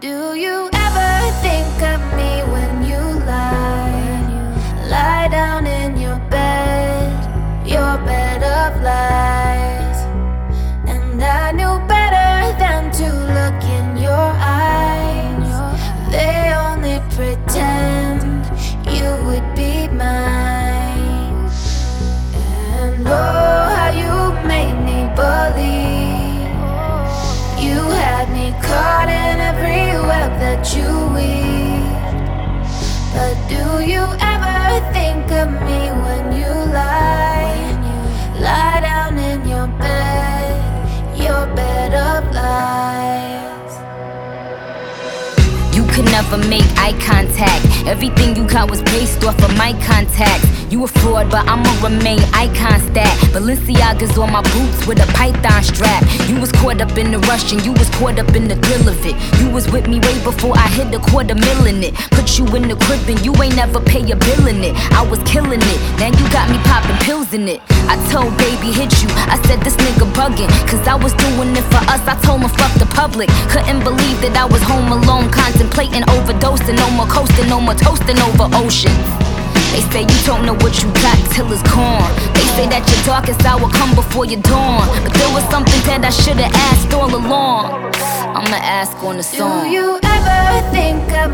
Do you that you weave. But do you ever think of me when you lie? Lie down in your bed, your bed of lies. You could never make eye contact. Everything you got was based off of my contacts. You a fraud, but I'ma remain icon stat. Balenciaga's on my boots with a python strap. You was caught up in the rush and you was caught up in the thrill of it. You was with me way before I hit the quarter mil in it. Put you in the crib and you ain't never pay a bill in it. I was killing it, now you got me popping pills in it. I told baby hit you, I said this nigga bugging. Cause I was doing it for us, I told him fuck the public. Couldn't believe that I was home alone, contemplating overdosing. No more coasting, no more toasting over ocean. They say you don't know what you got till it's gone. They say that your darkest hour come before your dawn. But there was something that I should've asked all along. I'ma ask on the song. Do you ever think of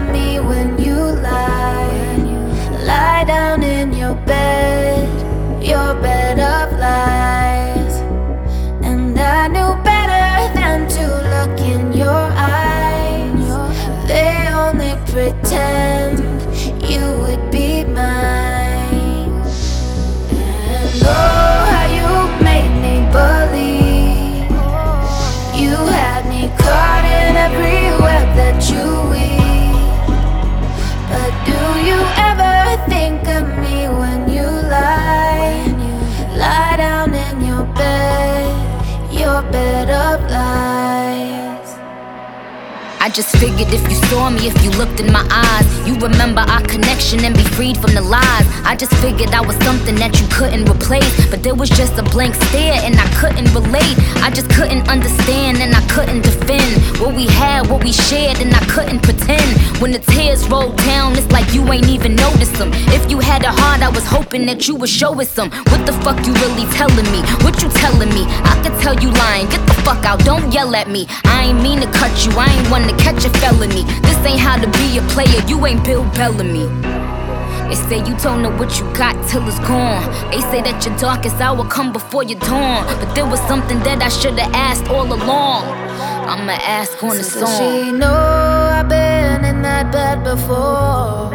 I just figured if you saw me, if you looked in my eyes, you remember our connection and be freed from the lies. I just figured I was something that you couldn't replace. But there was just a blank stare and I couldn't relate. I just couldn't understand and I couldn't defend what we had, what we shared, and I couldn't pretend. When the tears rolled down, it's like you ain't even noticed them. If you had a heart, I was hoping that you would show us some. What the fuck you really telling me? What you telling me? I could tell you lying. Get the fuck out, don't yell at me. I ain't mean to cut you, I ain't to catch a felony. This ain't how to be a player, you ain't Bill Bellamy. They say you don't know what you got till it's gone. They say that your darkest hour come before your dawn. But there was something that I should've asked all along. I'ma ask on the Does song. she know I've been in that bed before?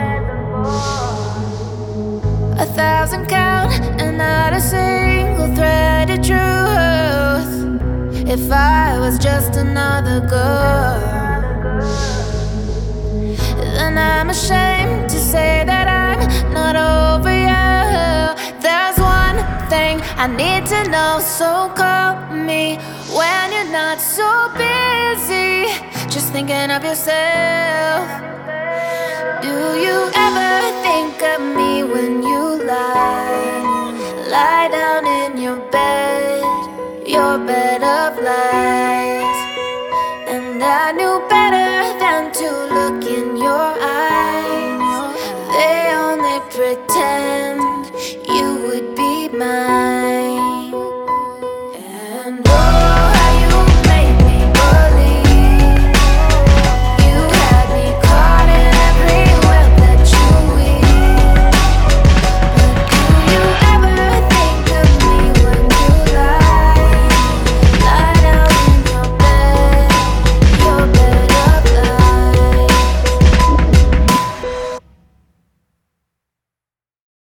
A thousand count and not a single thread of truth. If I was just another girl, then I'm ashamed to say that I'm not over you. There's one thing I need to know, so call me when you're not so busy. Just thinking of yourself. Do you ever think of me when you lie? Lie down in your bed, your bed of lies.